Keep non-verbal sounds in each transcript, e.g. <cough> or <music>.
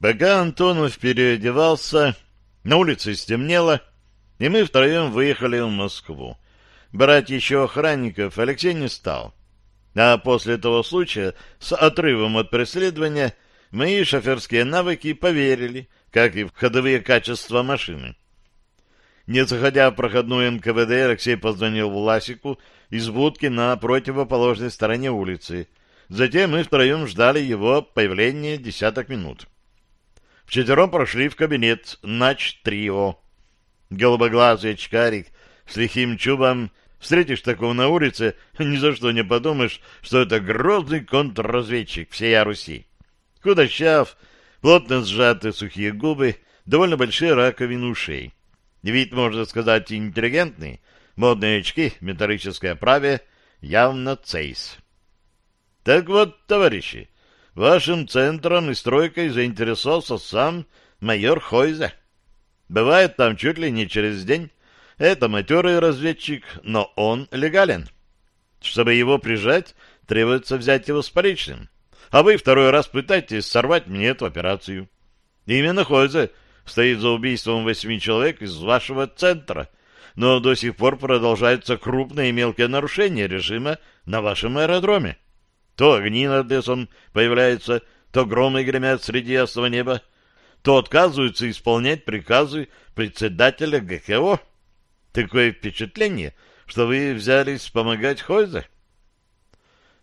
Пока Антонов переодевался, на улице стемнело, и мы втроем выехали в Москву. Брать еще охранников Алексей не стал. А после того случая, с отрывом от преследования, мои шоферские навыки поверили, как и в ходовые качества машины. Не заходя в проходную НКВД, Алексей позвонил Власику из будки на противоположной стороне улицы. Затем мы втроем ждали его появления десяток минут. Вчетвером прошли в кабинет Нач-Трио. Голубоглазый очкарик с лихим чубом. Встретишь такого на улице, ни за что не подумаешь, что это грозный контрразведчик всей Руси. Худощав, плотно сжатые сухие губы, довольно большие раковины ушей. Вид, можно сказать, интеллигентный, модные очки, металлическое праве, явно цейс. Так вот, товарищи, вашим центром и стройкой заинтересовался сам майор Хойзе. Бывает там чуть ли не через день. Это матерый разведчик, но он легален. Чтобы его прижать, требуется взять его с поличным. А вы второй раз пытаетесь сорвать мне эту операцию. Именно Хойзе стоит за убийством восьми человек из вашего центра, но до сих пор продолжаются крупные и мелкие нарушения режима на вашем аэродроме. То огни над лесом появляются, то громы гремят среди ясного неба, то отказываются исполнять приказы председателя ГКО. Такое впечатление, что вы взялись помогать Хойзе.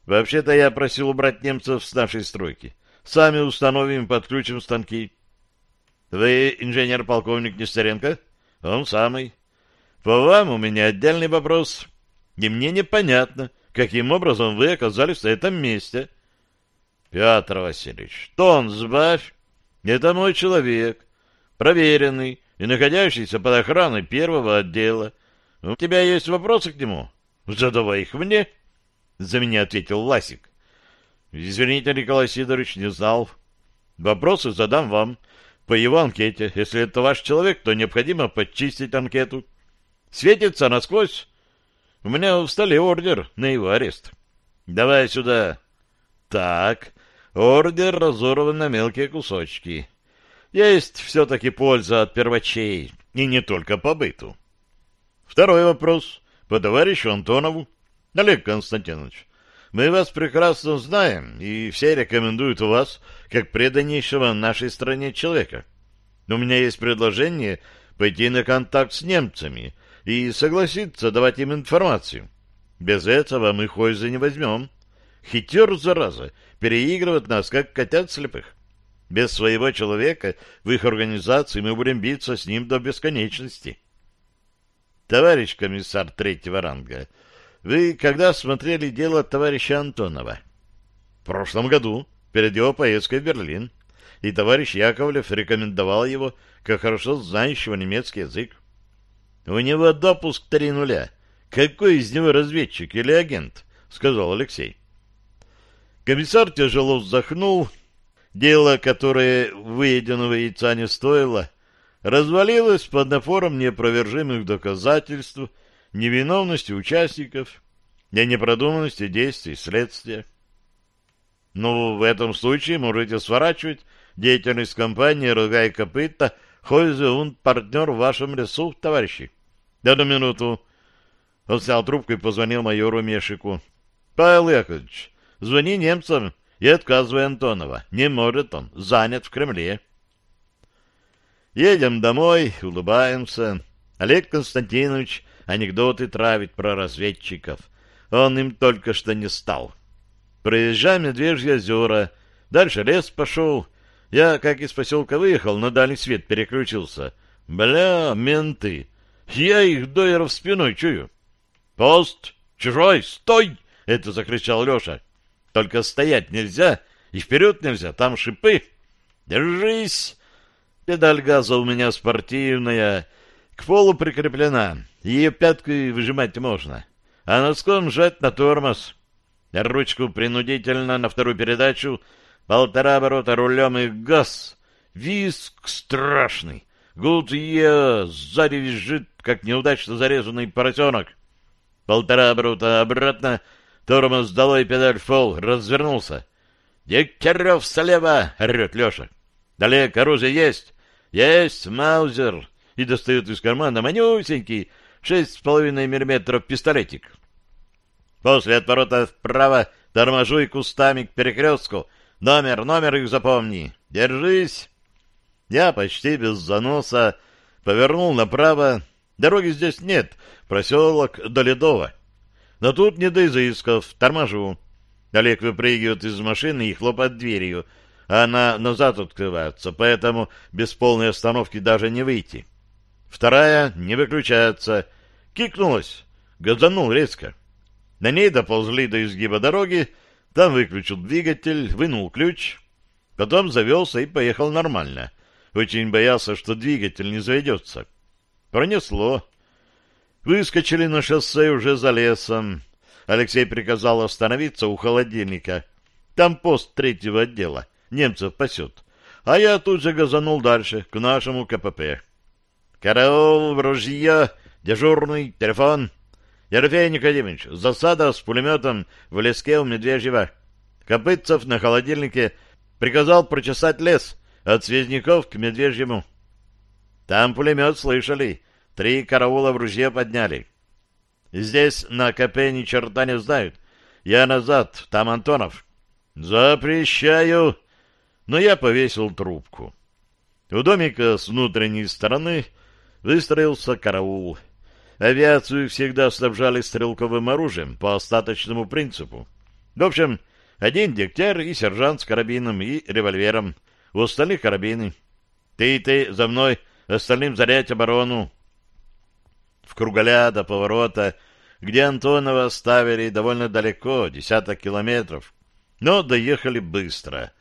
Вообще-то я просил убрать немцев с нашей стройки. Сами установим, подключим станки. Вы инженер-полковник Нестеренко? Он самый. По вам у меня отдельный вопрос. И мне непонятно, каким образом вы оказались на этом месте. Петр Васильевич, тон сбавь. Это мой человек, проверенный и находящийся под охраной первого отдела. У тебя есть вопросы к нему? Задавай их мне. За меня ответил Ласик. Извините, Николай Сидорович, не знал. Вопросы задам вам по его анкете. Если это ваш человек, то необходимо подчистить анкету. Светится насквозь. У меня в столе ордер на его арест. Давай сюда. Так, ордер разорван на мелкие кусочки. Есть все-таки польза от первачей, и не только по быту. Второй вопрос по товарищу Антонову. Олег Константинович, мы вас прекрасно знаем, и все рекомендуют вас как преданнейшего нашей стране человека. У меня есть предложение пойти на контакт с немцами и согласиться давать им информацию. Без этого мы Хойза не возьмем. Хитер, зараза, переигрывает нас, как котят слепых. Без своего человека в их организации мы будем биться с ним до бесконечности. Товарищ комиссар третьего ранга, вы когда смотрели дело товарища Антонова? В прошлом году, перед его поездкой в Берлин. И товарищ Яковлев рекомендовал его как хорошо знающего немецкий язык. У него допуск три нуля. Какой из него разведчик или агент? Сказал Алексей. Комиссар тяжело вздохнул. Дело, которое выеденного яйца не стоило, развалилось под напором неопровержимых доказательств невиновности участников и непродуманности действий следствия. Ну, в этом случае можете сворачивать деятельность компании «Рога и копыта», Хойзе он партнер в вашем лесу, товарищи. На минуту. Он снял трубку и позвонил майору Мешику. Павел Яковлевич, звони немцам и отказывай Антонова. Не может он, занят в Кремле. Едем домой, улыбаемся. Олег Константинович анекдоты травит про разведчиков. Он им только что не стал. Проезжаем Медвежье озера. Дальше лес пошел. Я, как из поселка выехал, на дальний свет переключился. Бля, менты. Я их доеров спиной чую. «Пост! Чужой! Стой!» — это закричал Леша. «Только стоять нельзя и вперед нельзя, там шипы. Держись!» Педаль газа у меня спортивная, к полу прикреплена, ее пяткой выжимать можно, а носком жать на тормоз. Ручку принудительно на вторую передачу, полтора оборота рулем и газ. Виск страшный. Гудье сзади визжит, как неудачно зарезанный поросенок. Полтора оборота обратно, тормоз долой, педаль фол, развернулся. «Дегтярев слева!» — орет Леша. Олег, оружие есть? Есть, Маузер. И достает из кармана манюсенький, шесть с половиной миллиметров пистолетик. После отворота вправо торможу и кустами к перекрестку. Номер, номер их запомни. Держись. Я почти без заноса повернул направо. Дороги здесь нет, проселок до Ледова. Но тут не до изысков, торможу. Олег выпрыгивает из машины и хлопает дверью, а она назад открывается, поэтому без полной остановки даже не выйти. Вторая не выключается. Кикнулась. Газанул резко. На ней доползли до изгиба дороги, там выключил двигатель, вынул ключ, потом завелся и поехал нормально. Очень боялся, что двигатель не заведется. Пронесло. Выскочили на шоссе уже за лесом. Алексей приказал остановиться у холодильника. Там пост третьего отдела. Немцев пасет. А я тут же газанул дальше, к нашему КПП. «Караул, ружье, дежурный, телефон». «Ерофей Никодимович, засада с пулеметом в леске у Медвежьего». Копытцев на холодильнике приказал прочесать лес от Связняков к Медвежьему. Там пулемет слышали, три караула в ружье подняли. Здесь на КП ни черта не знают. Я назад, там Антонов. Запрещаю. Но я повесил трубку. У домика с внутренней стороны выстроился караул. Авиацию всегда снабжали стрелковым оружием по остаточному принципу. В общем, один дегтярь и сержант с карабином и револьвером. У остальных карабины. Ты и ты за мной, остальным зарять оборону. В круголя до поворота, где Антонова оставили довольно далеко, десяток километров. Но доехали быстро.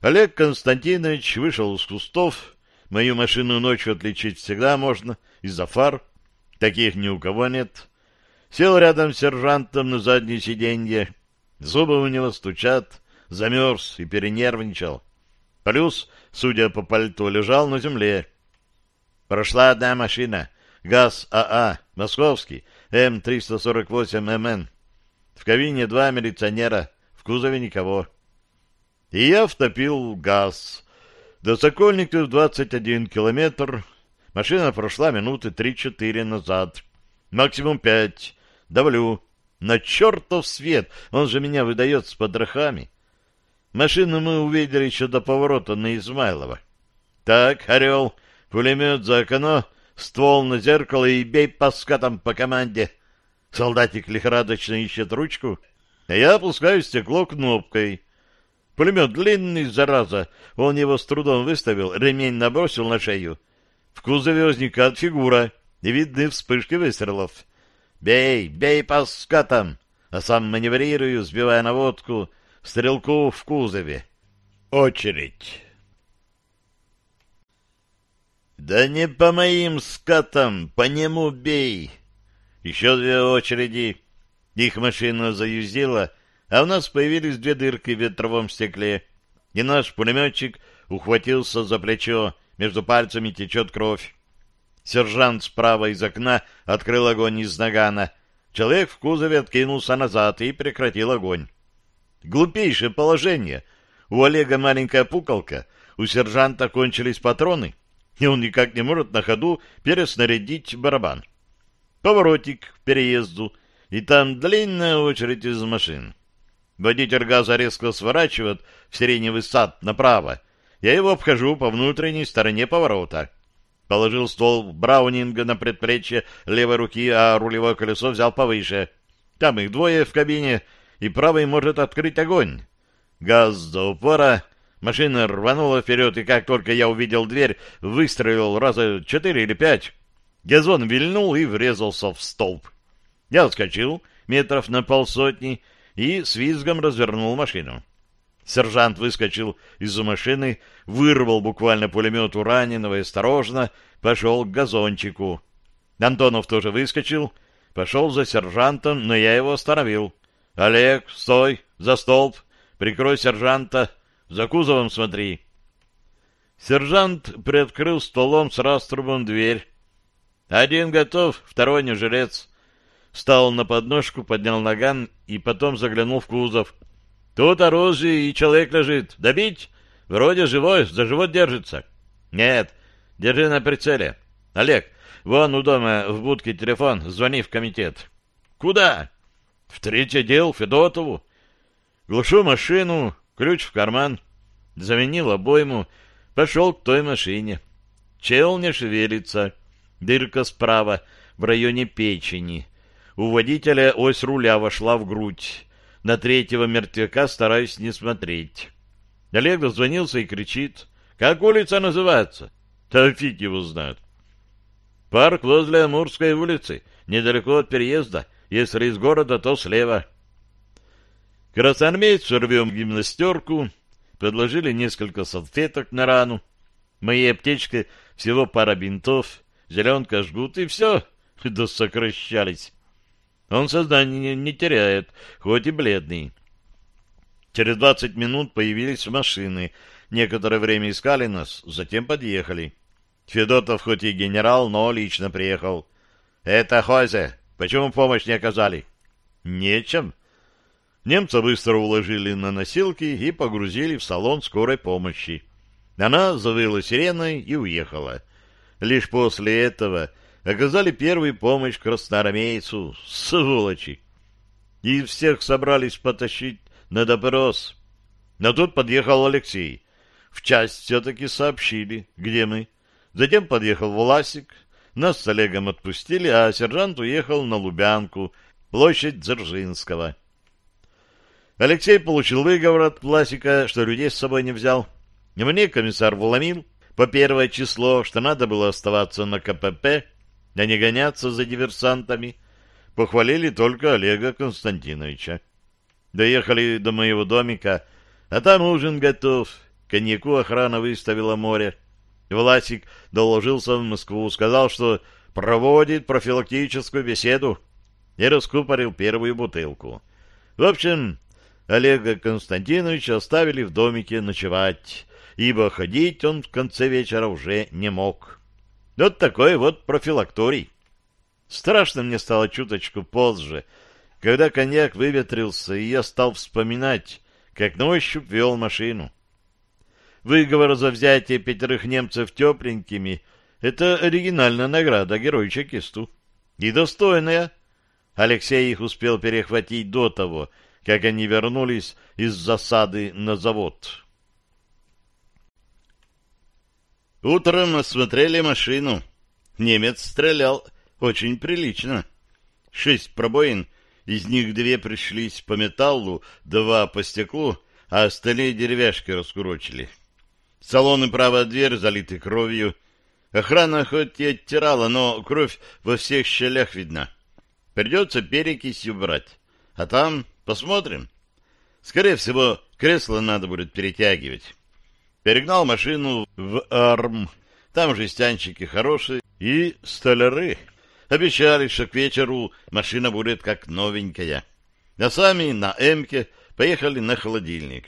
Олег Константинович вышел из кустов. Мою машину ночью отличить всегда можно, из-за фар. Таких ни у кого нет. Сел рядом с сержантом на заднее сиденье. Зубы у него стучат, замерз и перенервничал. Плюс, судя по пальто, лежал на земле. Прошла одна машина. ГАЗ АА, московский, М-348МН. В кабине два милиционера, в кузове никого. И я втопил газ. До Сокольников 21 километр. Машина прошла минуты 3-4 назад. Максимум 5. Давлю. На чертов свет! Он же меня выдает с подрохами. Машину мы увидели еще до поворота на Измайлова. Так, Орел, пулемет за окно, ствол на зеркало и бей по скатам по команде. Солдатик лихорадочно ищет ручку, а я опускаю стекло кнопкой. Пулемет длинный, зараза. Он его с трудом выставил, ремень набросил на шею. В кузове возникает фигура, и видны вспышки выстрелов. «Бей, бей по скатам!» А сам маневрирую, сбивая наводку, стрелку в кузове. Очередь. «Да не по моим скатам, по нему бей!» Еще две очереди. Их машина заюзила, а у нас появились две дырки в ветровом стекле, и наш пулеметчик ухватился за плечо, между пальцами течет кровь. Сержант справа из окна открыл огонь из нагана. Человек в кузове откинулся назад и прекратил огонь. Глупейшее положение. У Олега маленькая пукалка, у сержанта кончились патроны, и он никак не может на ходу переснарядить барабан. Поворотик к переезду, и там длинная очередь из машин. Водитель газа резко сворачивает в сиреневый сад направо. Я его обхожу по внутренней стороне поворота. Положил ствол Браунинга на предплечье левой руки, а рулевое колесо взял повыше. Там их двое в кабине, и правый может открыть огонь. Газ до упора, машина рванула вперед, и как только я увидел дверь, выстрелил раза четыре или пять. Газон вильнул и врезался в столб. Я отскочил метров на полсотни и с визгом развернул машину. Сержант выскочил из-за машины, вырвал буквально пулемет у раненого и осторожно пошел к газончику. Антонов тоже выскочил, пошел за сержантом, но я его остановил. «Олег, стой! За столб! Прикрой сержанта! За кузовом смотри!» Сержант приоткрыл столом с раструбом дверь. «Один готов, второй не жилец». Встал на подножку, поднял наган и потом заглянул в кузов — Тут оружие и человек лежит. Добить? Вроде живой, за живот держится. Нет, держи на прицеле. Олег, вон у дома в будке телефон, звони в комитет. Куда? В третий отдел, Федотову. Глушу машину, ключ в карман, заменил обойму, пошел к той машине. Чел не шевелится, дырка справа, в районе печени. У водителя ось руля вошла в грудь. На третьего мертвяка стараюсь не смотреть. Олег дозвонился и кричит. «Как улица называется?» «Да фиг его знает». «Парк возле Амурской улицы, недалеко от переезда. Если из города, то слева». Красноармейцу рвем гимнастерку, предложили несколько салфеток на рану. Моей аптечкой всего пара бинтов, зеленка, жгут, и все, <laughs> досокращались. Он сознание не теряет, хоть и бледный. Через двадцать минут появились машины. Некоторое время искали нас, затем подъехали. Федотов хоть и генерал, но лично приехал. «Это Хойзе. Почему помощь не оказали?» «Нечем». Немца быстро уложили на носилки и погрузили в салон скорой помощи. Она завыла сиреной и уехала. Лишь после этого оказали первую помощь красноармейцу, сволочи. И всех собрались потащить на допрос. Но тут подъехал Алексей. В часть все-таки сообщили, где мы. Затем подъехал Власик. Нас с Олегом отпустили, а сержант уехал на Лубянку, площадь Дзержинского. Алексей получил выговор от Власика, что людей с собой не взял. Мне комиссар вломил по первое число, что надо было оставаться на КПП, а не гоняться за диверсантами, похвалили только Олега Константиновича. Доехали до моего домика, а там ужин готов. Коньяку охрана выставила море. Власик доложился в Москву, сказал, что проводит профилактическую беседу и раскупорил первую бутылку. В общем, Олега Константиновича оставили в домике ночевать, ибо ходить он в конце вечера уже не мог. Вот такой вот профилакторий. Страшно мне стало чуточку позже, когда коньяк выветрился, и я стал вспоминать, как на ощупь вел машину. Выговор за взятие пятерых немцев тепленькими — это оригинальная награда герою-чекисту. И достойная. Алексей их успел перехватить до того, как они вернулись из засады на завод. Утром осмотрели машину. Немец стрелял очень прилично. Шесть пробоин, из них две пришлись по металлу, два по стеклу, а остальные деревяшки раскурочили. Салон и правая дверь залиты кровью. Охрана хоть и оттирала, но кровь во всех щелях видна. Придется перекись убрать. А там посмотрим. Скорее всего, кресло надо будет перетягивать. Перегнал машину в Арм. Там жестянщики хорошие и столяры. Обещали, что к вечеру машина будет как новенькая. А сами на Эмке поехали на холодильник.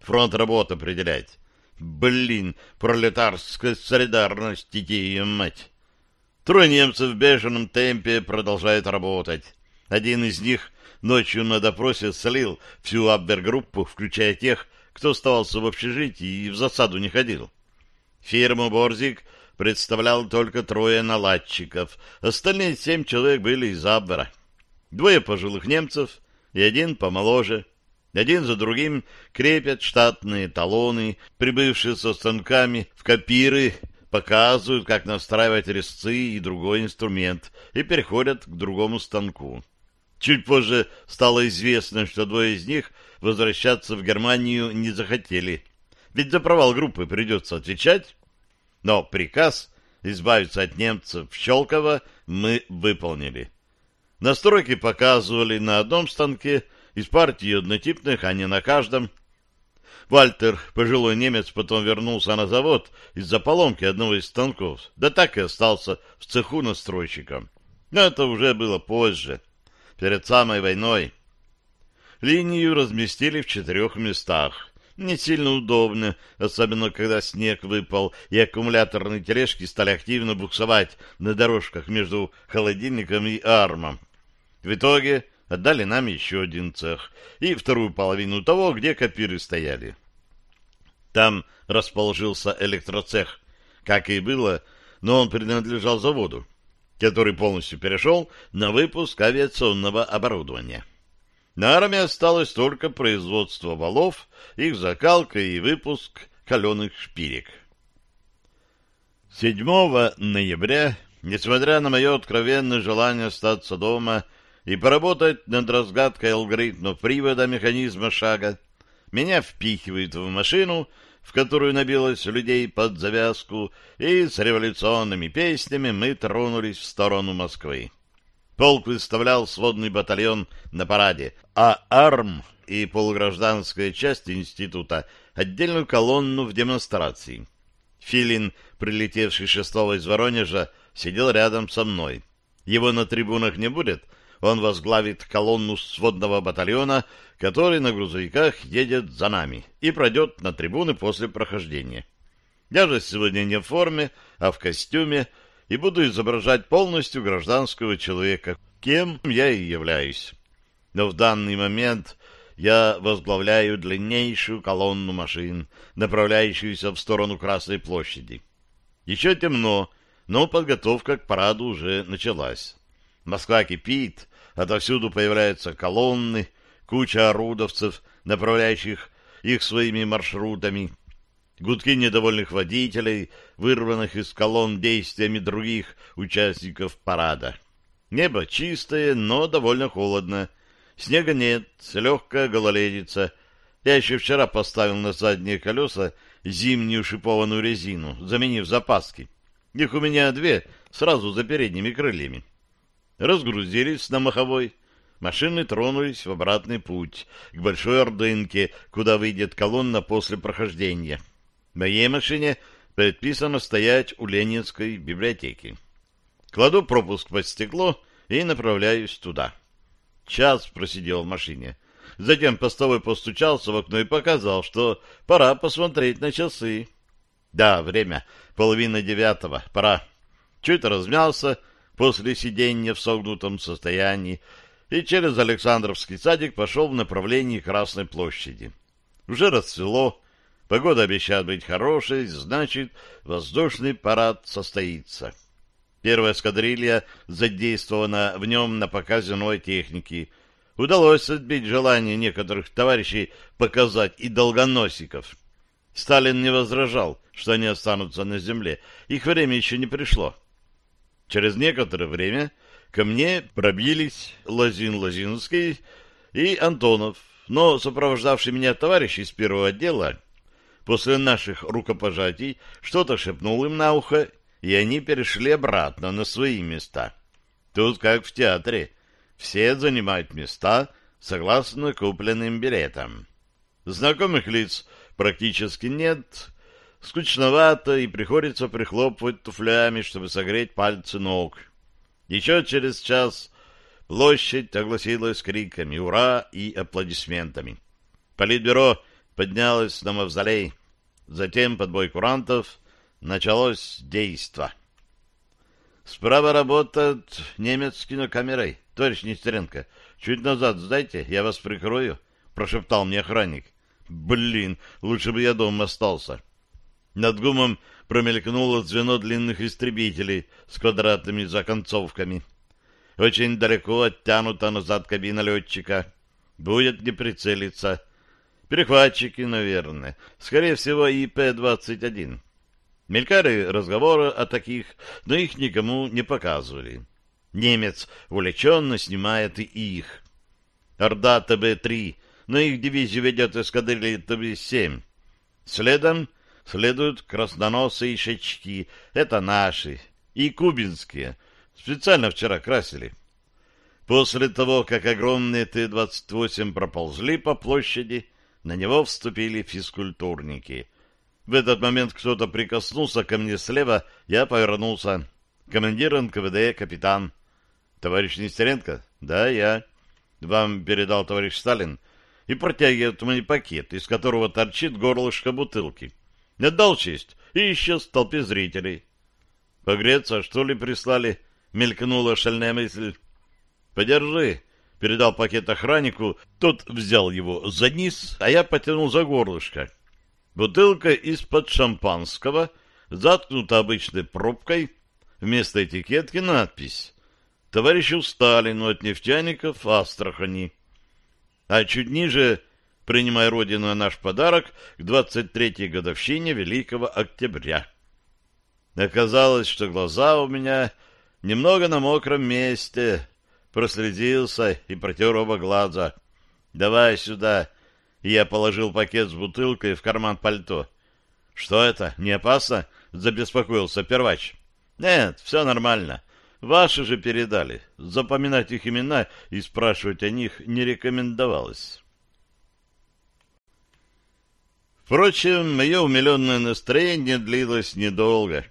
Фронт работы определять. Блин, пролетарская солидарность, ее мать. Трое немцев в бешеном темпе продолжают работать. Один из них ночью на допросе слил всю абвергруппу, включая тех, кто оставался в общежитии и в засаду не ходил. Фирму «Борзик» представлял только трое наладчиков, остальные семь человек были из Абвера. Двое пожилых немцев и один помоложе. Один за другим крепят штатные талоны, прибывшие со станками в копиры, показывают, как настраивать резцы и другой инструмент, и переходят к другому станку. Чуть позже стало известно, что двое из них возвращаться в Германию не захотели. Ведь за провал группы придется отвечать. Но приказ избавиться от немцев в Щелково мы выполнили. Настройки показывали на одном станке, из партии однотипных, а не на каждом. Вальтер, пожилой немец, потом вернулся на завод из-за поломки одного из станков, да так и остался в цеху настройщиком. Но это уже было позже перед самой войной. Линию разместили в четырех местах. Не сильно удобно, особенно когда снег выпал, и аккумуляторные тележки стали активно буксовать на дорожках между холодильником и армом. В итоге отдали нам еще один цех и вторую половину того, где копиры стояли. Там расположился электроцех, как и было, но он принадлежал заводу, который полностью перешел на выпуск авиационного оборудования. На армии осталось только производство валов, их закалка и выпуск каленых шпилек. 7 ноября, несмотря на мое откровенное желание остаться дома и поработать над разгадкой алгоритмов привода механизма шага, меня впихивают в машину, в которую набилось людей под завязку, и с революционными песнями мы тронулись в сторону Москвы. Полк выставлял сводный батальон на параде, а АРМ и полугражданская часть института — отдельную колонну в демонстрации. Филин, прилетевший шестого из Воронежа, сидел рядом со мной. Его на трибунах не будет, он возглавит колонну сводного батальона, который на грузовиках едет за нами и пройдет на трибуны после прохождения. Я же сегодня не в форме, а в костюме, и буду изображать полностью гражданского человека, кем я и являюсь. Но в данный момент я возглавляю длиннейшую колонну машин, направляющуюся в сторону Красной площади. Еще темно, но подготовка к параду уже началась. Москва кипит, отовсюду появляются колонны, куча орудовцев, направляющих их своими маршрутами, гудки недовольных водителей, вырванных из колонн действиями других участников парада. Небо чистое, но довольно холодно. Снега нет, легкая гололедица. Я еще вчера поставил на задние колеса зимнюю шипованную резину, заменив запаски. Их у меня две, сразу за передними крыльями. Разгрузились на маховой. Машины тронулись в обратный путь, к Большой Ордынке, куда выйдет колонна после прохождения. Моей машине предписано стоять у Ленинской библиотеки. Кладу пропуск под стекло и направляюсь туда. Час просидел в машине. Затем постовой постучался в окно и показал, что пора посмотреть на часы. Да, время. Половина девятого. Пора. Чуть размялся после сидения в согнутом состоянии и через Александровский садик пошел в направлении Красной площади. Уже расцвело, Погода обещает быть хорошей, значит, воздушный парад состоится. Первая эскадрилья задействована в нем на показе новой техники. Удалось отбить желание некоторых товарищей показать и долгоносиков. Сталин не возражал, что они останутся на земле. Их время еще не пришло. Через некоторое время ко мне пробились Лозин-Лозинский и Антонов, но сопровождавший меня товарищ из первого отдела после наших рукопожатий что-то шепнул им на ухо, и они перешли обратно на свои места. Тут как в театре. Все занимают места согласно купленным билетам. Знакомых лиц практически нет. Скучновато и приходится прихлопывать туфлями, чтобы согреть пальцы ног. Еще через час площадь огласилась криками «Ура!» и аплодисментами. Политбюро поднялась на мавзолей. Затем под бой курантов началось действо. Справа работает немец с кинокамерой. Товарищ Нестеренко, чуть назад сдайте, я вас прикрою, прошептал мне охранник. Блин, лучше бы я дома остался. Над гумом промелькнуло звено длинных истребителей с квадратными законцовками. Очень далеко оттянута назад кабина летчика. Будет не прицелиться. Перехватчики, наверное. Скорее всего, ИП-21. Мелькали разговоры о таких, но их никому не показывали. Немец увлеченно снимает и их. Орда ТБ-3, но их дивизию ведет эскадрилья ТБ-7. Следом следуют красноносые шачки. Это наши. И кубинские. Специально вчера красили. После того, как огромные Т-28 проползли по площади, на него вступили физкультурники. В этот момент кто-то прикоснулся ко мне слева, я повернулся. Командир НКВД, капитан. Товарищ Нестеренко? Да, я. Вам передал товарищ Сталин. И протягивает мне пакет, из которого торчит горлышко бутылки. Отдал честь и исчез в толпе зрителей. Погреться, что ли, прислали? Мелькнула шальная мысль. Подержи передал пакет охраннику, тот взял его за низ, а я потянул за горлышко. Бутылка из-под шампанского, заткнута обычной пробкой, вместо этикетки надпись «Товарищу Сталину от нефтяников Астрахани». А чуть ниже «Принимай Родину наш подарок к 23-й годовщине Великого Октября». Оказалось, что глаза у меня немного на мокром месте. Проследился и протер оба глаза. «Давай сюда!» И я положил пакет с бутылкой в карман пальто. «Что это? Не опасно?» — забеспокоился первач. «Нет, все нормально. Ваши же передали. Запоминать их имена и спрашивать о них не рекомендовалось». Впрочем, мое умиленное настроение длилось недолго.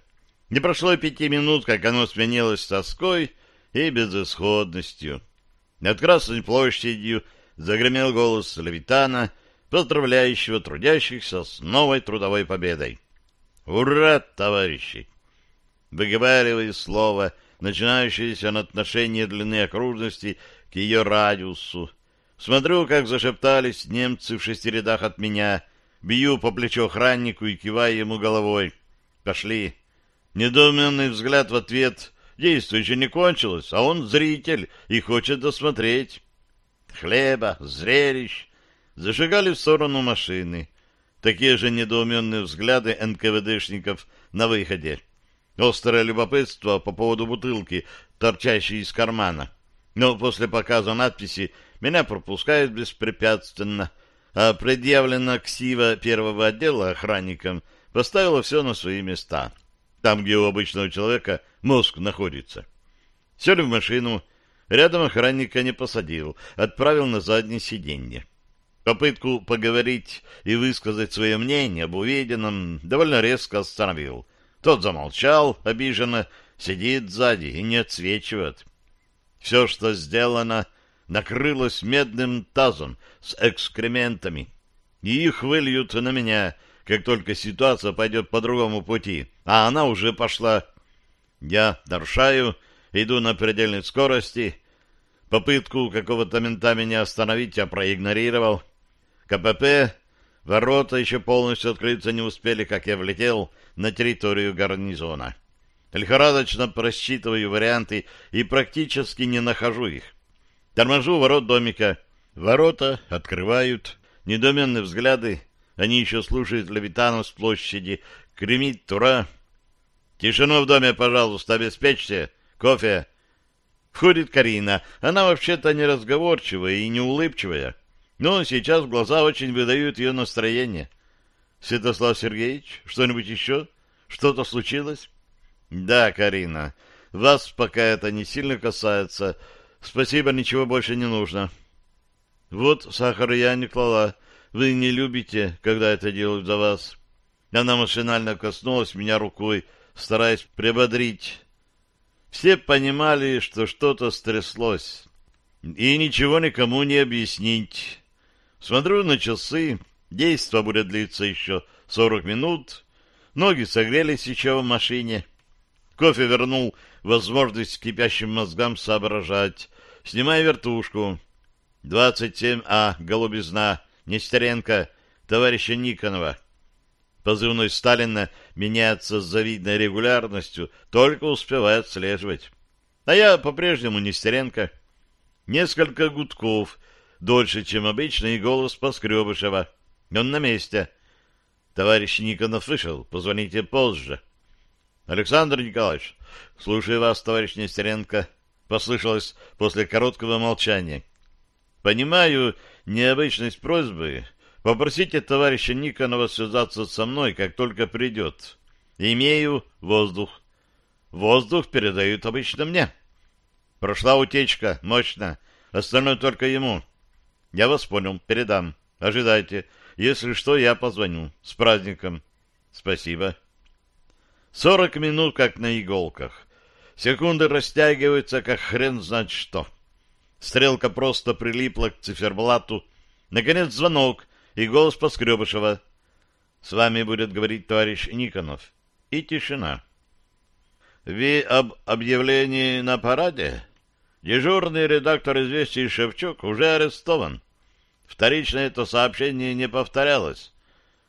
Не прошло пяти минут, как оно сменилось тоской и безысходностью. Над Красной площадью загремел голос Левитана, поздравляющего трудящихся с новой трудовой победой. «Ура, товарищи!» Выговаривая слово, начинающееся на отношение длины окружности к ее радиусу, смотрю, как зашептались немцы в шести рядах от меня, бью по плечу охраннику и киваю ему головой. «Пошли!» Недоуменный взгляд в ответ. Действие еще не кончилось, а он зритель и хочет досмотреть. Хлеба, зрелищ. Зашагали в сторону машины. Такие же недоуменные взгляды НКВДшников на выходе. Острое любопытство по поводу бутылки, торчащей из кармана. Но после показа надписи меня пропускают беспрепятственно, а предъявлена ксива первого отдела охранникам поставила все на свои места там, где у обычного человека мозг находится. Сели в машину, рядом охранника не посадил, отправил на заднее сиденье. Попытку поговорить и высказать свое мнение об увиденном довольно резко остановил. Тот замолчал, обиженно, сидит сзади и не отсвечивает. Все, что сделано, накрылось медным тазом с экскрементами, и их выльют на меня — как только ситуация пойдет по другому пути, а она уже пошла. Я нарушаю, иду на предельной скорости. Попытку какого-то мента меня остановить я проигнорировал. КПП, ворота еще полностью открыться не успели, как я влетел на территорию гарнизона. Лихорадочно просчитываю варианты и практически не нахожу их. Торможу ворот домика. Ворота открывают. Недоменные взгляды они еще слушают Левитанов с площади. Кремит Тура. Тишину в доме, пожалуйста, обеспечьте. Кофе. Входит Карина. Она вообще-то не разговорчивая и не улыбчивая. Но сейчас глаза очень выдают ее настроение. Святослав Сергеевич, что-нибудь еще? Что-то случилось? Да, Карина. Вас пока это не сильно касается. Спасибо, ничего больше не нужно. Вот сахар я не клала. Вы не любите, когда это делают за вас. Она машинально коснулась меня рукой, стараясь приободрить. Все понимали, что что-то стряслось, и ничего никому не объяснить. Смотрю на часы, действо будет длиться еще сорок минут, ноги согрелись еще в машине. Кофе вернул возможность кипящим мозгам соображать. Снимаю вертушку. 27А, голубизна. Нестеренко, товарища Никонова. Позывной Сталина меняется с завидной регулярностью, только успевает отслеживать. А я по-прежнему Нестеренко. Несколько гудков, дольше, чем обычно, и голос Поскребышева. Он на месте. Товарищ Никонов вышел, позвоните позже. Александр Николаевич, слушаю вас, товарищ Нестеренко, послышалось после короткого молчания. Понимаю необычность просьбы. Попросите товарища Никонова связаться со мной, как только придет. Имею воздух. Воздух передают обычно мне. Прошла утечка, мощно. Остальное только ему. Я вас понял, передам. Ожидайте. Если что, я позвоню. С праздником. Спасибо. Сорок минут, как на иголках. Секунды растягиваются, как хрен знать что. Стрелка просто прилипла к циферблату. Наконец звонок и голос Поскребышева. «С вами будет говорить товарищ Никонов». И тишина. «Вы об объявлении на параде? Дежурный редактор известий Шевчук уже арестован. Вторично это сообщение не повторялось.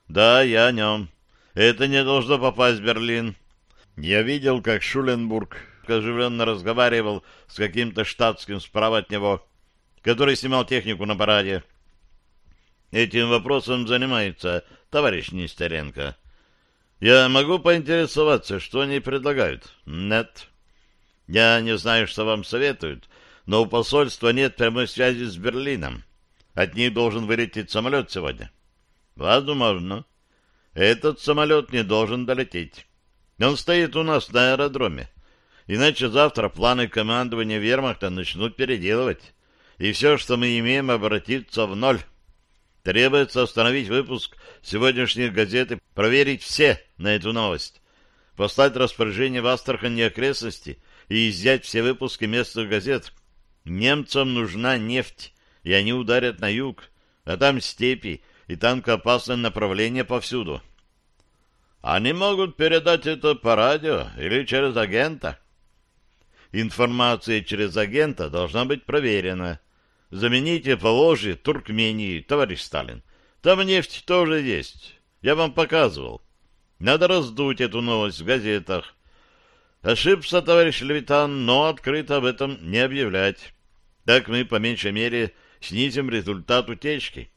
Да, я о нем. Это не должно попасть в Берлин. Я видел, как Шуленбург оживленно разговаривал с каким-то штатским справа от него, который снимал технику на параде. Этим вопросом занимается товарищ Нестеренко. Я могу поинтересоваться, что они предлагают? Нет. Я не знаю, что вам советуют, но у посольства нет прямой связи с Берлином. От них должен вылететь самолет сегодня. Возможно. Этот самолет не должен долететь. Он стоит у нас на аэродроме. Иначе завтра планы командования вермахта начнут переделывать. И все, что мы имеем, обратится в ноль. Требуется остановить выпуск сегодняшних газет и проверить все на эту новость. Послать распоряжение в Астрахань окрестности и изъять все выпуски местных газет. Немцам нужна нефть, и они ударят на юг, а там степи и танкоопасное направление повсюду. Они могут передать это по радио или через агента. Информация через агента должна быть проверена. Замените Поволжье Туркмении, товарищ Сталин. Там нефть тоже есть. Я вам показывал. Надо раздуть эту новость в газетах. Ошибся, товарищ Левитан, но открыто об этом не объявлять. Так мы, по меньшей мере, снизим результат утечки.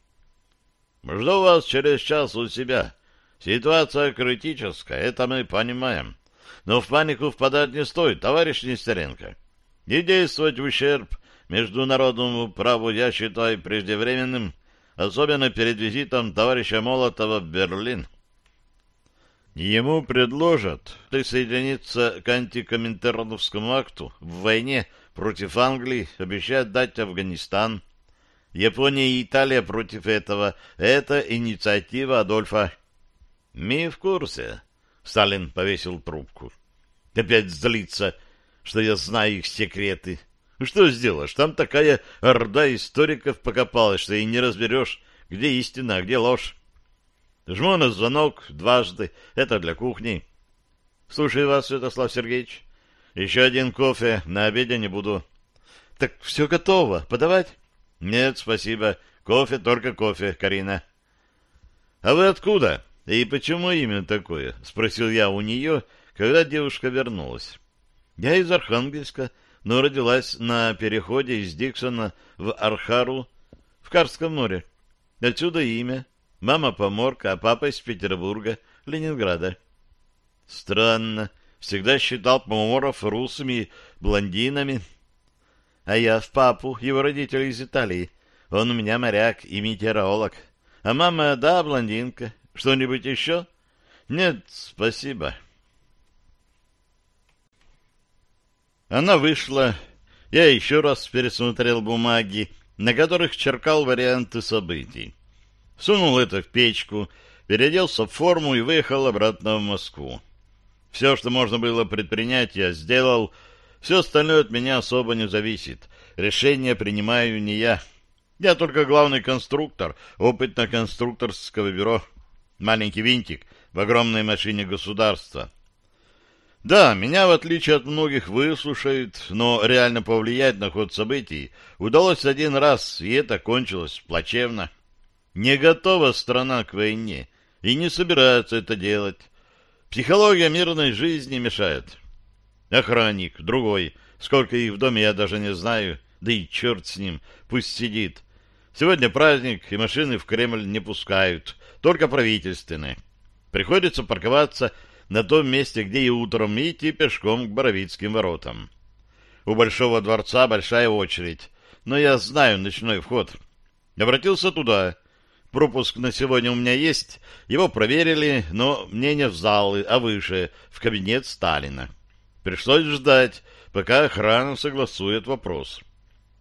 Жду вас через час у себя. Ситуация критическая, это мы понимаем. Но в панику впадать не стоит, товарищ Нестеренко. Не действовать в ущерб международному праву я считаю преждевременным, особенно перед визитом товарища Молотова в Берлин. Ему предложат присоединиться к антикоминтерновскому акту в войне против Англии, обещают дать Афганистан. Япония и Италия против этого. Это инициатива Адольфа. Мы в курсе. Сталин повесил трубку. Опять злится, что я знаю их секреты. Что сделаешь? Там такая орда историков покопалась, что и не разберешь, где истина, а где ложь. Жму на звонок дважды. Это для кухни. Слушаю вас, Святослав Сергеевич. Еще один кофе. На обеде не буду. Так все готово. Подавать? Нет, спасибо. Кофе, только кофе, Карина. А вы откуда? И почему имя такое? Спросил я у нее, когда девушка вернулась. Я из Архангельска, но родилась на переходе из Диксона в Архару в Карском море. Отсюда имя. Мама поморка, а папа из Петербурга, Ленинграда. Странно. Всегда считал поморов русами, блондинами. А я в папу, его родители из Италии. Он у меня моряк и метеоролог. А мама, да, блондинка. Что-нибудь еще? Нет, спасибо. Она вышла. Я еще раз пересмотрел бумаги, на которых черкал варианты событий. Сунул это в печку, переоделся в форму и выехал обратно в Москву. Все, что можно было предпринять, я сделал. Все остальное от меня особо не зависит. Решение принимаю не я. Я только главный конструктор, опытно-конструкторского бюро. Маленький винтик в огромной машине государства. Да, меня, в отличие от многих, выслушают, но реально повлиять на ход событий удалось один раз, и это кончилось плачевно. Не готова страна к войне и не собирается это делать. Психология мирной жизни мешает. Охранник, другой, сколько их в доме, я даже не знаю, да и черт с ним, пусть сидит. Сегодня праздник, и машины в Кремль не пускают, только правительственные. Приходится парковаться на том месте, где и утром, идти пешком к Боровицким воротам. У Большого дворца большая очередь, но я знаю ночной вход. Обратился туда, Пропуск на сегодня у меня есть. Его проверили, но мне не в залы, а выше, в кабинет Сталина. Пришлось ждать, пока охрана согласует вопрос.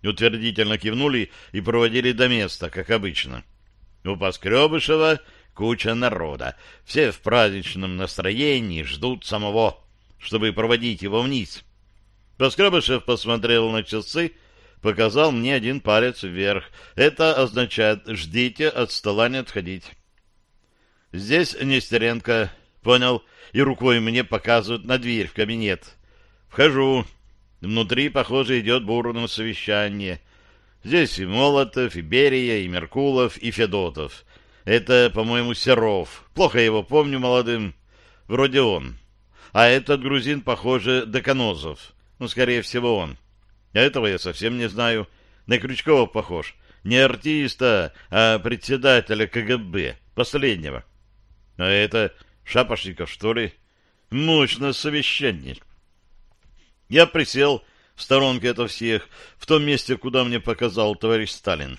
Утвердительно кивнули и проводили до места, как обычно. У Поскребышева куча народа. Все в праздничном настроении ждут самого, чтобы проводить его вниз. Поскребышев посмотрел на часы показал мне один палец вверх. Это означает «ждите, от стола не отходить». Здесь Нестеренко, понял, и рукой мне показывают на дверь в кабинет. Вхожу. Внутри, похоже, идет бурное совещание. Здесь и Молотов, и Берия, и Меркулов, и Федотов. Это, по-моему, Серов. Плохо его помню молодым. Вроде он. А этот грузин, похоже, Деканозов. Ну, скорее всего, он. А этого я совсем не знаю. На Крючкова похож. Не артиста, а председателя КГБ. Последнего. А это Шапошников, что ли? Мощное совещание. Я присел в сторонке от всех, в том месте, куда мне показал товарищ Сталин.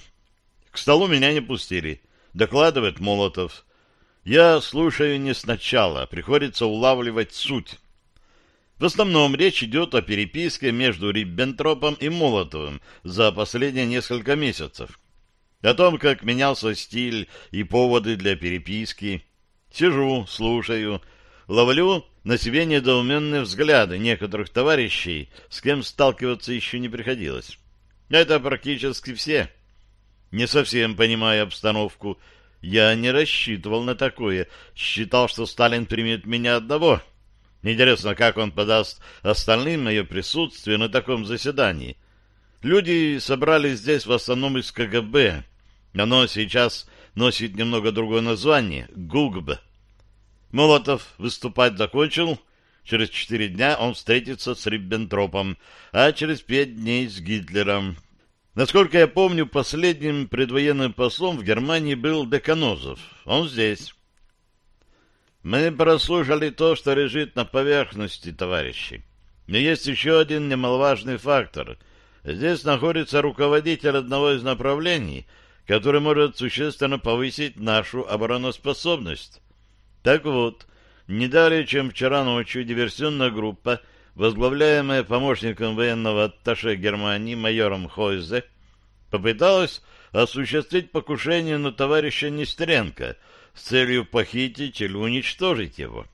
К столу меня не пустили. Докладывает Молотов. Я слушаю не сначала, приходится улавливать суть. В основном речь идет о переписке между Риббентропом и Молотовым за последние несколько месяцев. О том, как менялся стиль и поводы для переписки. Сижу, слушаю, ловлю на себе недоуменные взгляды некоторых товарищей, с кем сталкиваться еще не приходилось. Это практически все. Не совсем понимая обстановку, я не рассчитывал на такое. Считал, что Сталин примет меня одного. Интересно, как он подаст остальным мое присутствие на таком заседании. Люди собрались здесь в основном из КГБ. Оно сейчас носит немного другое название — ГУГБ. Молотов выступать закончил. Через четыре дня он встретится с Риббентропом, а через пять дней с Гитлером. Насколько я помню, последним предвоенным послом в Германии был Деканозов. Он здесь. Мы прослушали то, что лежит на поверхности, товарищи. Но есть еще один немаловажный фактор. Здесь находится руководитель одного из направлений, который может существенно повысить нашу обороноспособность. Так вот, не далее, чем вчера ночью диверсионная группа, возглавляемая помощником военного атташе Германии майором Хойзе, попыталась осуществить покушение на товарища Нестеренко с целью похитить или уничтожить его.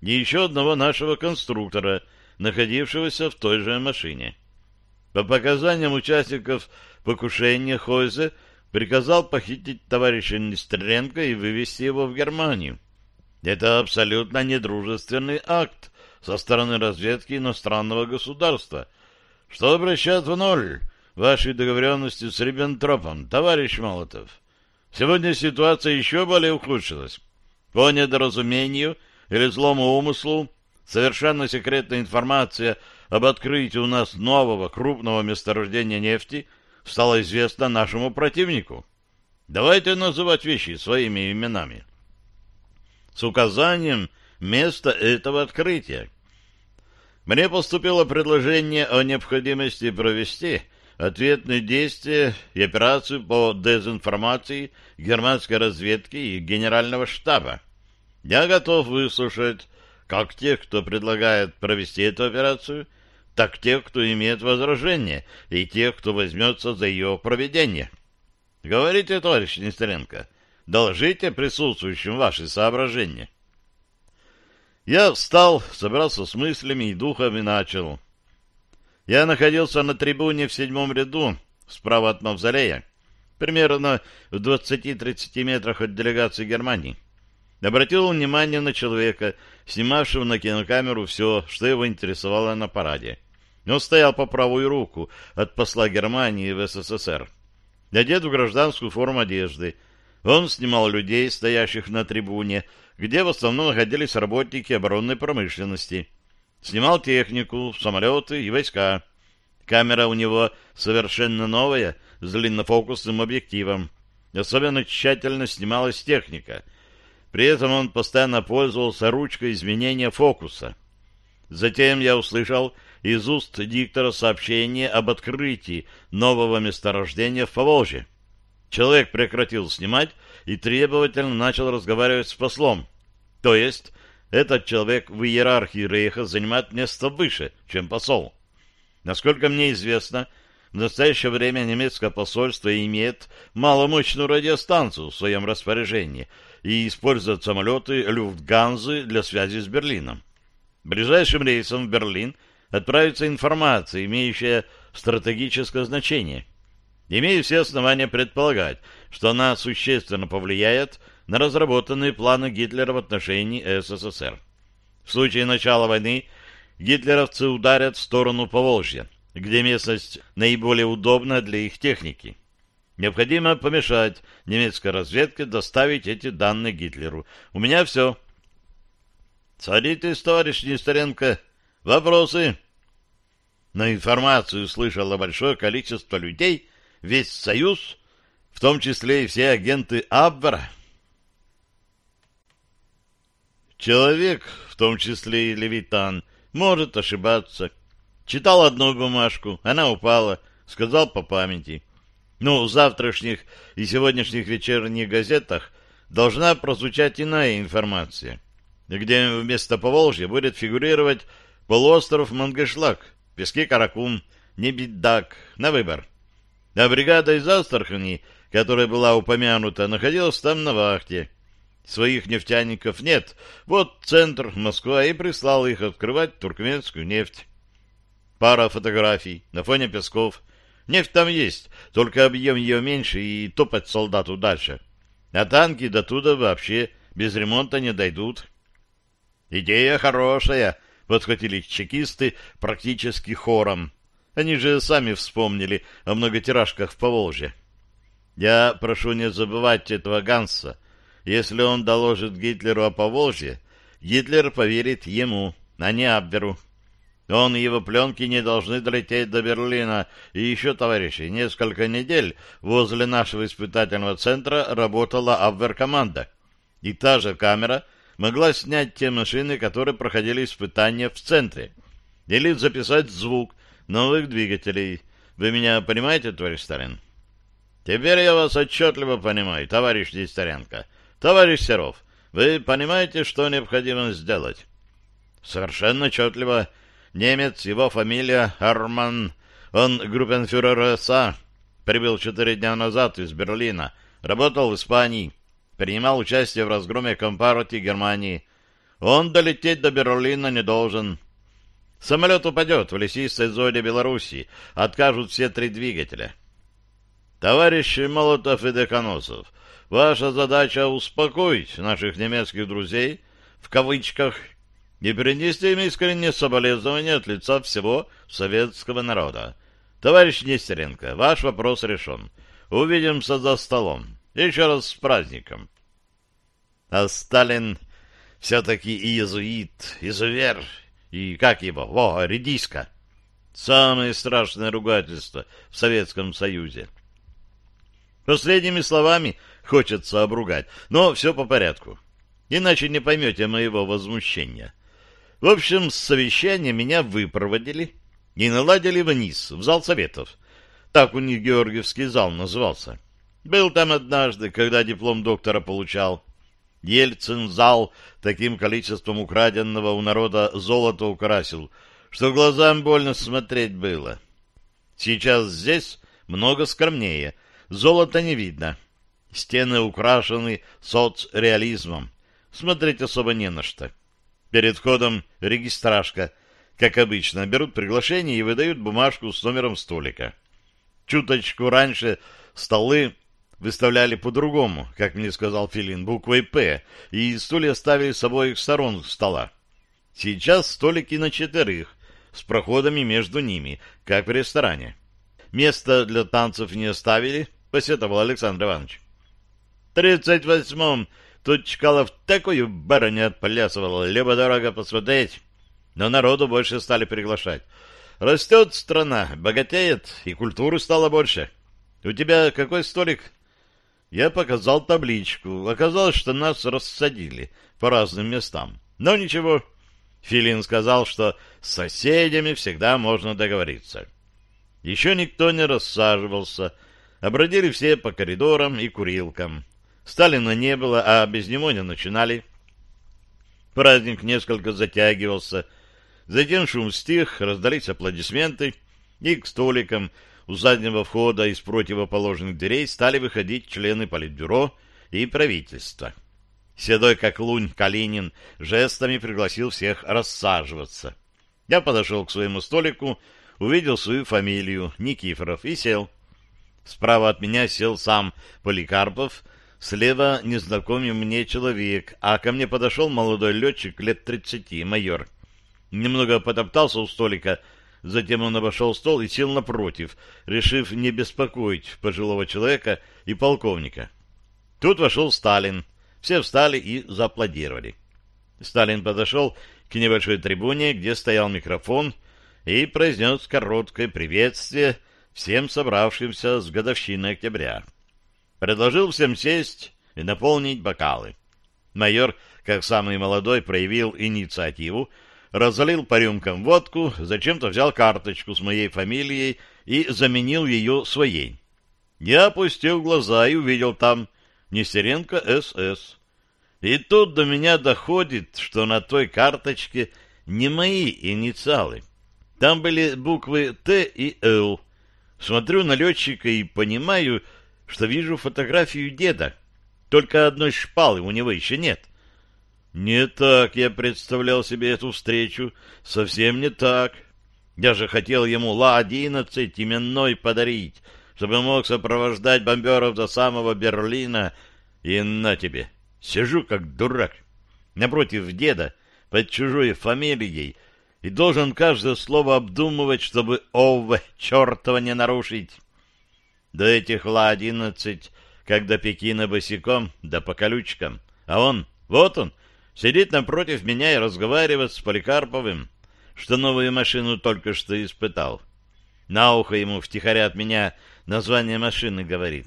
И еще одного нашего конструктора, находившегося в той же машине. По показаниям участников покушения Хойзе приказал похитить товарища Нестеренко и вывести его в Германию. Это абсолютно недружественный акт со стороны разведки иностранного государства, что обращает в ноль вашей договоренности с Риббентропом, товарищ Молотов. Сегодня ситуация еще более ухудшилась. По недоразумению или злому умыслу совершенно секретная информация об открытии у нас нового крупного месторождения нефти стала известна нашему противнику. Давайте называть вещи своими именами с указанием места этого открытия. Мне поступило предложение о необходимости провести ответные действия и операцию по дезинформации германской разведки и генерального штаба. Я готов выслушать как тех, кто предлагает провести эту операцию, так тех, кто имеет возражения, и тех, кто возьмется за ее проведение. Говорите, товарищ Нестеренко, Доложите присутствующим ваши соображения. Я встал, собрался с мыслями и духом и начал. Я находился на трибуне в седьмом ряду, справа от мавзолея, примерно в 20-30 метрах от делегации Германии. Обратил внимание на человека, снимавшего на кинокамеру все, что его интересовало на параде. Он стоял по правую руку от посла Германии в СССР. Одет в гражданскую форму одежды, он снимал людей, стоящих на трибуне, где в основном находились работники оборонной промышленности. Снимал технику, самолеты и войска. Камера у него совершенно новая, с длиннофокусным объективом. Особенно тщательно снималась техника. При этом он постоянно пользовался ручкой изменения фокуса. Затем я услышал из уст диктора сообщение об открытии нового месторождения в Поволжье. Человек прекратил снимать и требовательно начал разговаривать с послом. То есть этот человек в иерархии Рейха занимает место выше, чем посол. Насколько мне известно, в настоящее время немецкое посольство имеет маломощную радиостанцию в своем распоряжении и использует самолеты Люфтганзы для связи с Берлином. Ближайшим рейсом в Берлин отправится информация, имеющая стратегическое значение – Имею все основания предполагать, что она существенно повлияет на разработанные планы Гитлера в отношении СССР. В случае начала войны гитлеровцы ударят в сторону Поволжья, где местность наиболее удобна для их техники. Необходимо помешать немецкой разведке доставить эти данные Гитлеру. У меня все. Садитесь, товарищ Нестеренко. Вопросы? Но информацию слышало большое количество людей, весь Союз, в том числе и все агенты Абвера. Человек, в том числе и Левитан, может ошибаться. Читал одну бумажку, она упала, сказал по памяти. Ну, в завтрашних и сегодняшних вечерних газетах должна прозвучать иная информация, где вместо Поволжья будет фигурировать полуостров Мангышлак, пески Каракум, Небедак, на выбор. А бригада из Астрахани, которая была упомянута, находилась там на вахте. Своих нефтяников нет. Вот центр, Москва, и прислал их открывать туркменскую нефть. Пара фотографий на фоне песков — Нефть там есть, только объем ее меньше и топать солдату дальше. А танки до туда вообще без ремонта не дойдут. Идея хорошая, подхватили чекисты практически хором. Они же сами вспомнили о многотиражках в Поволжье. Я прошу не забывать этого Ганса. Если он доложит Гитлеру о Поволжье, Гитлер поверит ему, а не Абверу. Он и его пленки не должны долететь до Берлина. И еще, товарищи, несколько недель возле нашего испытательного центра работала Абвер-команда. И та же камера могла снять те машины, которые проходили испытания в центре. Или записать звук новых двигателей. Вы меня понимаете, товарищ Сталин? Теперь я вас отчетливо понимаю, товарищ Нестеренко. Товарищ Серов, вы понимаете, что необходимо сделать? Совершенно отчетливо Немец, его фамилия Арман. Он группенфюрер СА. Прибыл четыре дня назад из Берлина. Работал в Испании. Принимал участие в разгроме Компарти Германии. Он долететь до Берлина не должен. Самолет упадет в лесистой зоне Белоруссии. Откажут все три двигателя. Товарищи Молотов и Деканосов, ваша задача успокоить наших немецких друзей, в кавычках, и принести им искреннее соболезнование от лица всего советского народа. Товарищ Нестеренко, ваш вопрос решен. Увидимся за столом. Еще раз с праздником. А Сталин все-таки иезуит, изувер, и как его, о, редиска. Самое страшное ругательство в Советском Союзе. Последними словами хочется обругать, но все по порядку. Иначе не поймете моего возмущения. В общем, с совещания меня выпроводили и наладили вниз, в зал советов. Так у них Георгиевский зал назывался. Был там однажды, когда диплом доктора получал. Ельцин зал таким количеством украденного у народа золота украсил, что глазам больно смотреть было. Сейчас здесь много скромнее, золота не видно. Стены украшены соцреализмом. Смотреть особо не на что. Перед входом регистражка. Как обычно, берут приглашение и выдают бумажку с номером столика. Чуточку раньше столы выставляли по-другому, как мне сказал Филин, буквой «П», и стулья ставили с обоих сторон стола. Сейчас столики на четверых, с проходами между ними, как в ресторане. Место для танцев не оставили, посетовал Александр Иванович. — Тридцать восьмом Тут Чкалов такую барыню отплясывал, либо дорого посмотреть. Но народу больше стали приглашать. Растет страна, богатеет, и культуры стало больше. У тебя какой столик? Я показал табличку. Оказалось, что нас рассадили по разным местам. Но ничего. Филин сказал, что с соседями всегда можно договориться. Еще никто не рассаживался. Обродили все по коридорам и курилкам. Сталина не было, а без него не начинали. Праздник несколько затягивался. Затем шум стих, раздались аплодисменты, и к столикам у заднего входа из противоположных дверей стали выходить члены Политбюро и правительства. Седой как лунь Калинин жестами пригласил всех рассаживаться. Я подошел к своему столику, увидел свою фамилию Никифоров и сел. Справа от меня сел сам Поликарпов, Слева незнакомый мне человек, а ко мне подошел молодой летчик лет тридцати, майор. Немного потоптался у столика, Затем он обошел стол и сел напротив, решив не беспокоить пожилого человека и полковника. Тут вошел Сталин. Все встали и зааплодировали. Сталин подошел к небольшой трибуне, где стоял микрофон, и произнес короткое приветствие всем собравшимся с годовщины октября. Предложил всем сесть и наполнить бокалы. Майор, как самый молодой, проявил инициативу, разлил по рюмкам водку, зачем-то взял карточку с моей фамилией и заменил ее своей. Я опустил глаза и увидел там Нестеренко СС. И тут до меня доходит, что на той карточке не мои инициалы. Там были буквы Т и Л. Смотрю на летчика и понимаю, что вижу фотографию деда. Только одной шпалы у него еще нет — не так я представлял себе эту встречу, совсем не так. Я же хотел ему Ла-11 именной подарить, чтобы мог сопровождать бомберов до самого Берлина. И на тебе, сижу как дурак, напротив деда, под чужой фамилией, и должен каждое слово обдумывать, чтобы ов чертова не нарушить. До этих Ла-11, как до Пекина босиком, да по колючкам. А он, вот он, сидит напротив меня и разговаривает с Поликарповым, что новую машину только что испытал. На ухо ему втихаря от меня название машины говорит.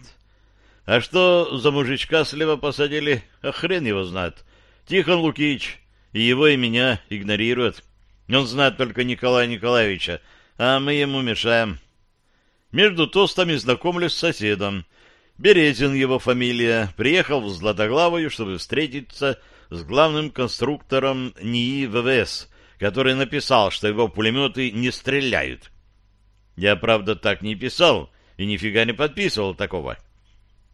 А что за мужичка слева посадили, а хрен его знает. Тихон Лукич, и его, и меня игнорируют. Он знает только Николая Николаевича, а мы ему мешаем. Между тостами знакомлюсь с соседом. Березин его фамилия. Приехал в Златоглавую, чтобы встретиться с главным конструктором НИИ ВВС, который написал, что его пулеметы не стреляют. Я, правда, так не писал и нифига не подписывал такого.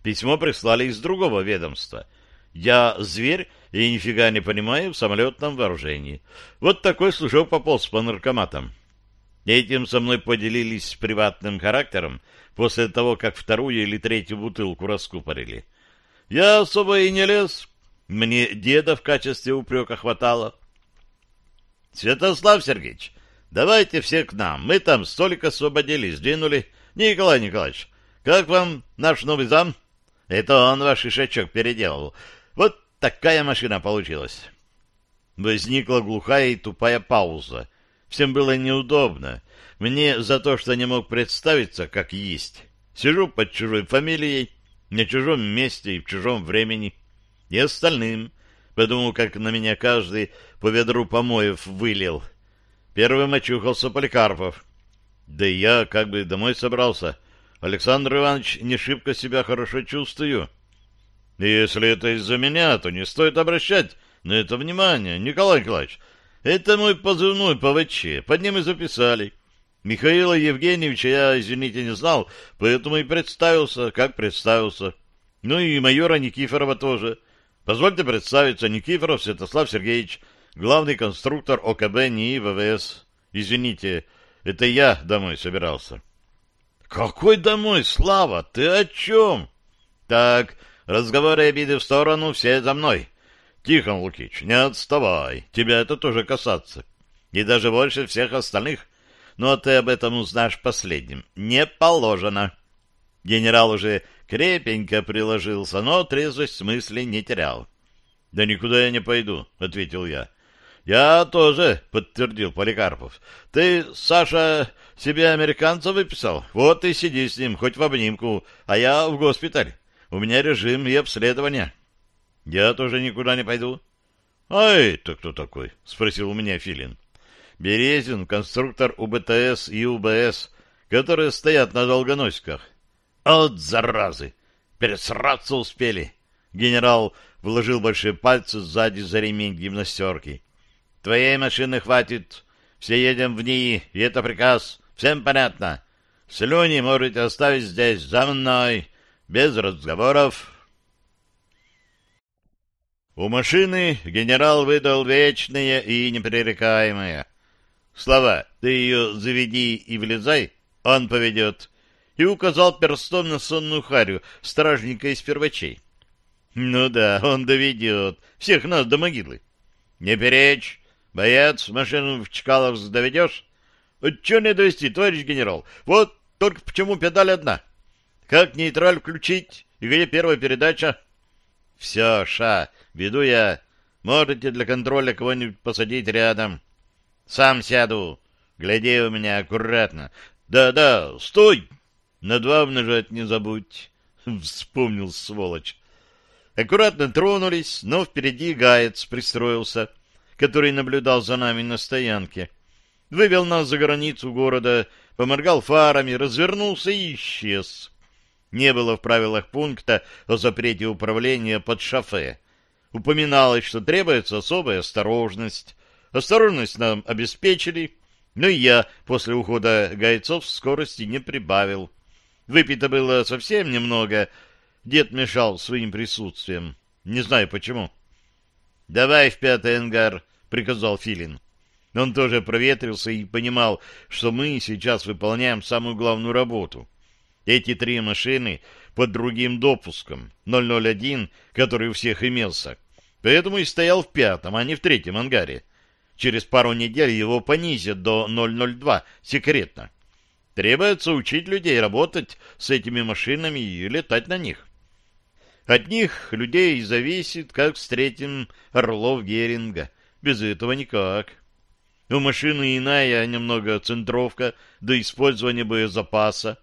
Письмо прислали из другого ведомства. Я зверь и нифига не понимаю в самолетном вооружении. Вот такой служок пополз по наркоматам. Этим со мной поделились с приватным характером после того, как вторую или третью бутылку раскупорили. Я особо и не лез, мне деда в качестве упрека хватало. Святослав Сергеевич, давайте все к нам. Мы там столик освободили, сдвинули. Николай Николаевич, как вам наш новый зам? Это он ваш ишачок переделал. Вот такая машина получилась. Возникла глухая и тупая пауза. Всем было неудобно. Мне за то, что не мог представиться, как есть. Сижу под чужой фамилией, на чужом месте и в чужом времени и остальным, потому как на меня каждый по ведру помоев вылил. Первым очухался Поликарпов. Да и я как бы домой собрался. Александр Иванович, не шибко себя хорошо чувствую. Если это из-за меня, то не стоит обращать на это внимание. Николай Николаевич, это мой позывной по ВЧ. Под ним и записали. Михаила Евгеньевича я, извините, не знал, поэтому и представился, как представился. Ну и майора Никифорова тоже. Позвольте представиться, Никифоров Святослав Сергеевич, главный конструктор ОКБ НИИ ВВС. Извините, это я домой собирался. Какой домой, Слава? Ты о чем? Так, разговоры и обиды в сторону, все за мной. Тихон Лукич, не отставай, тебя это тоже касаться. И даже больше всех остальных. Но ты об этом узнаешь последним. Не положено. Генерал уже крепенько приложился, но трезвость мысли не терял. — Да никуда я не пойду, — ответил я. — Я тоже, — подтвердил Поликарпов. — Ты, Саша, себе американца выписал? Вот и сиди с ним, хоть в обнимку, а я в госпиталь. У меня режим и обследование. — Я тоже никуда не пойду. — А это кто такой? — спросил у меня Филин. — Березин, конструктор УБТС и УБС, которые стоят на долгоноськах. От заразы! Пересраться успели. Генерал вложил большие пальцы сзади за ремень гимнастерки. Твоей машины хватит. Все едем в НИИ, и это приказ. Всем понятно. Слюни можете оставить здесь, за мной. Без разговоров. У машины генерал выдал вечное и непререкаемое. Слова «ты ее заведи и влезай», он поведет и указал перстом на сонную харю, стражника из первачей. Ну да, он доведет всех нас до могилы. Не перечь, боец, машину в Чкаловск доведешь? Отчего не довести, товарищ генерал? Вот только почему педаль одна? Как нейтраль включить? И где первая передача? Все, ша, веду я. Можете для контроля кого-нибудь посадить рядом. Сам сяду. Гляди у меня аккуратно. Да-да, стой! На два нажать не забудь. <laughs> Вспомнил, сволочь. Аккуратно тронулись, но впереди Гаец пристроился, который наблюдал за нами на стоянке. Вывел нас за границу города, поморгал фарами, развернулся и исчез. Не было в правилах пункта о запрете управления под шофе. Упоминалось, что требуется особая осторожность. Осторожность нам обеспечили, но и я после ухода гайцов скорости не прибавил. Выпито было совсем немного, дед мешал своим присутствием. Не знаю почему. — Давай в пятый ангар, — приказал Филин. Он тоже проветрился и понимал, что мы сейчас выполняем самую главную работу. Эти три машины под другим допуском, 001, который у всех имелся. Поэтому и стоял в пятом, а не в третьем ангаре. Через пару недель его понизят до 002 секретно. Требуется учить людей работать с этими машинами и летать на них. От них, людей, зависит, как встретим Орлов Геринга. Без этого никак. У машины иная немного центровка до использования боезапаса,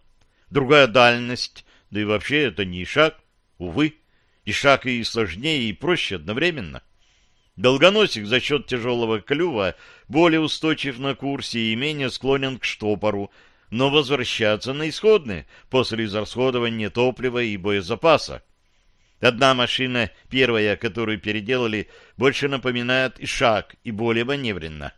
другая дальность, да и вообще это не шаг, увы, и шаг и сложнее, и проще одновременно. Долгоносик за счет тяжелого клюва более устойчив на курсе и менее склонен к штопору, но возвращаться на исходные после израсходования топлива и боезапаса. Одна машина, первая, которую переделали, больше напоминает и шаг, и более маневренно.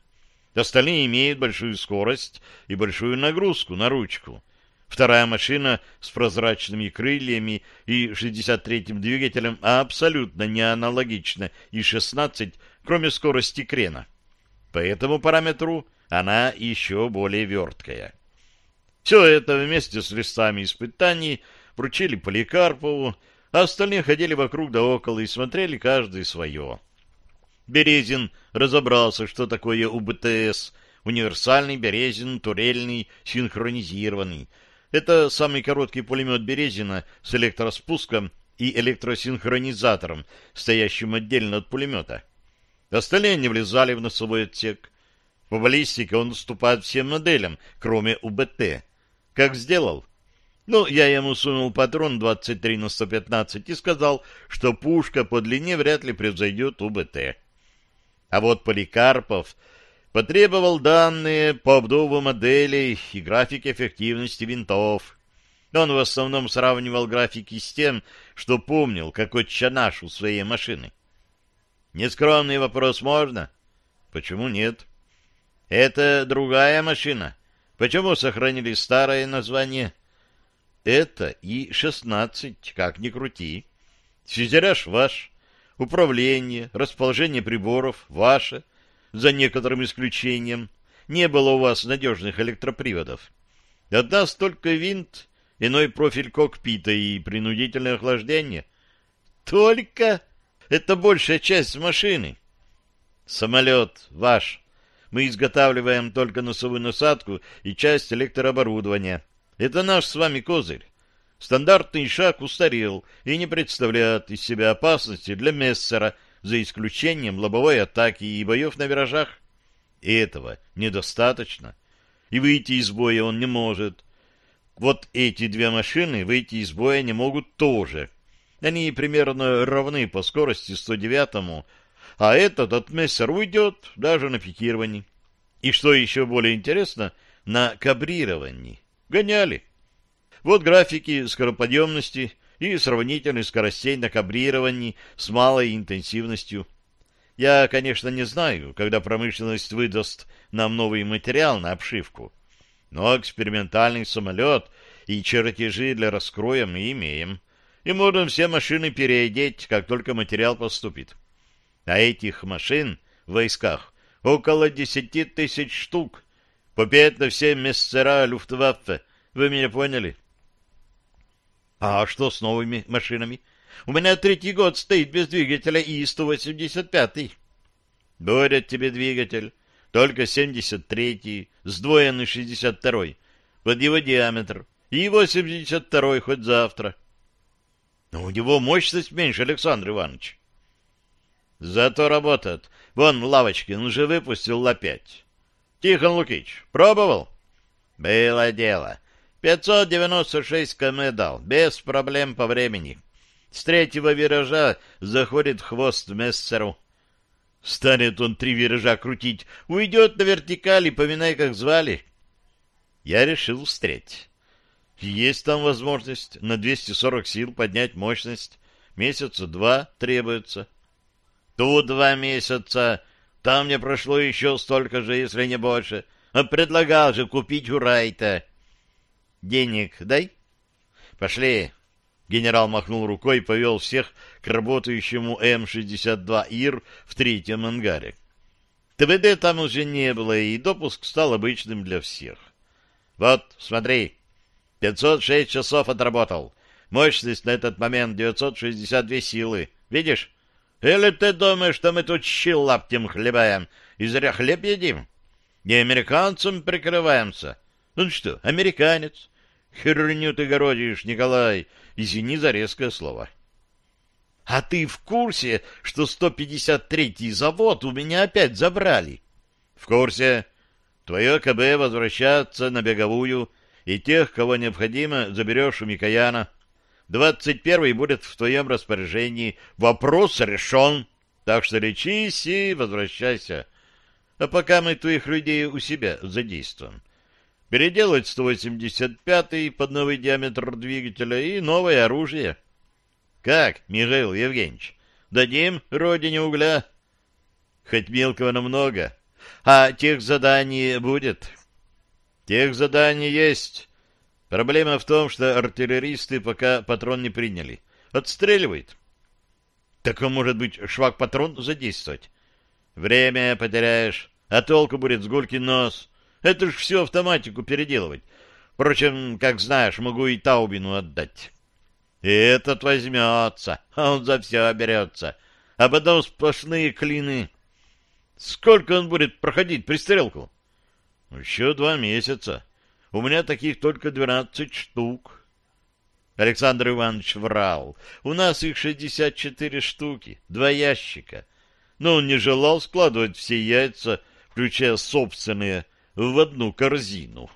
Остальные имеют большую скорость и большую нагрузку на ручку. Вторая машина с прозрачными крыльями и 63-м двигателем абсолютно не аналогична И-16, кроме скорости крена. По этому параметру она еще более верткая. Все это вместе с листами испытаний вручили Поликарпову, а остальные ходили вокруг да около и смотрели каждый свое. Березин разобрался, что такое УБТС, универсальный Березин турельный синхронизированный, это самый короткий пулемет Березина с электроспуском и электросинхронизатором, стоящим отдельно от пулемета. Остальные не влезали в носовой отсек. По баллистике он уступает всем моделям, кроме УБТ. Как сделал? Ну, я ему сунул патрон 23 на 115 и сказал, что пушка по длине вряд ли превзойдет УБТ. А вот Поликарпов потребовал данные по обдуву моделей и график эффективности винтов. Он в основном сравнивал графики с тем, что помнил, какой чанаш у своей машины. Нескромный вопрос можно? Почему нет? Это другая машина. Почему сохранили старое название? Это И-16, как ни крути. Фюзеляж ваш, управление, расположение приборов ваше — за некоторым исключением, не было у вас надежных электроприводов. От нас только винт, иной профиль кокпита и принудительное охлаждение. Только? Это большая часть машины. Самолет ваш. Мы изготавливаем только носовую насадку и часть электрооборудования. Это наш с вами козырь. Стандартный шаг устарел и не представляет из себя опасности для Мессера за исключением лобовой атаки и боев на виражах. И этого недостаточно. И выйти из боя он не может. Вот эти две машины выйти из боя не могут тоже. Они примерно равны по скорости 109-му, а этот от Мессер уйдет даже на пикировании. И что еще более интересно, на кабрировании. Гоняли. Вот графики скороподъемности и сравнительных скоростей на кабрировании с малой интенсивностью. Я, конечно, не знаю, когда промышленность выдаст нам новый материал на обшивку, но экспериментальный самолет и чертежи для раскроя мы имеем, и можем все машины переодеть, как только материал поступит. А этих машин в войсках около десяти тысяч штук, по пять на все мессера Люфтваффе, вы меня поняли? А что с новыми машинами? У меня третий год стоит без двигателя И-185. Будет тебе двигатель. только 73-й, сдвоенный 62-й, под его диаметр, и 82-й хоть завтра. Но у него мощность меньше, Александр Иванович. Зато работает. Вон Лавочкин уже выпустил лопять. Тихон Лукич, пробовал? Было дело. 596 км дал, без проблем по времени. С третьего виража заходит хвост Мессеру. Станет он три виража крутить, уйдет на вертикаль и поминай, как звали. Я решил встретить. Есть там возможность на 240 сил поднять мощность. Месяца два требуется. Тут два месяца, там мне прошло еще столько же, если не больше. А предлагал же купить у Райта. Денег дай. Пошли. Генерал махнул рукой и повел всех к работающему М-62 ИР в третьем ангаре. ТВД там уже не было, и допуск стал обычным для всех. Вот, смотри, 506 часов отработал. Мощность на этот момент 962 силы. Видишь? Или ты думаешь, что мы тут щи хлебаем и зря хлеб едим? Не американцам прикрываемся. Ну что, американец? Херню ты городишь, Николай. Извини за резкое слово. А ты в курсе, что 153-й завод у меня опять забрали? В курсе. Твое КБ возвращается на беговую, и тех, кого необходимо, заберешь у Микояна. Двадцать первый будет в твоем распоряжении. Вопрос решен. Так что лечись и возвращайся. А пока мы твоих людей у себя задействуем переделать 185-й под новый диаметр двигателя и новое оружие. Как, Михаил Евгеньевич, дадим родине угля? Хоть мелкого, но много. А тех заданий будет? Тех заданий есть. Проблема в том, что артиллеристы пока патрон не приняли. Отстреливает. Так, а может быть, швак-патрон задействовать? Время потеряешь, а толку будет с гульки нос. Это ж все автоматику переделывать. Впрочем, как знаешь, могу и Таубину отдать. И этот возьмется, а он за все берется. А потом сплошные клины. Сколько он будет проходить пристрелку? Еще два месяца. У меня таких только двенадцать штук. Александр Иванович врал. У нас их шестьдесят четыре штуки, два ящика. Но он не желал складывать все яйца, включая собственные, в одну корзину.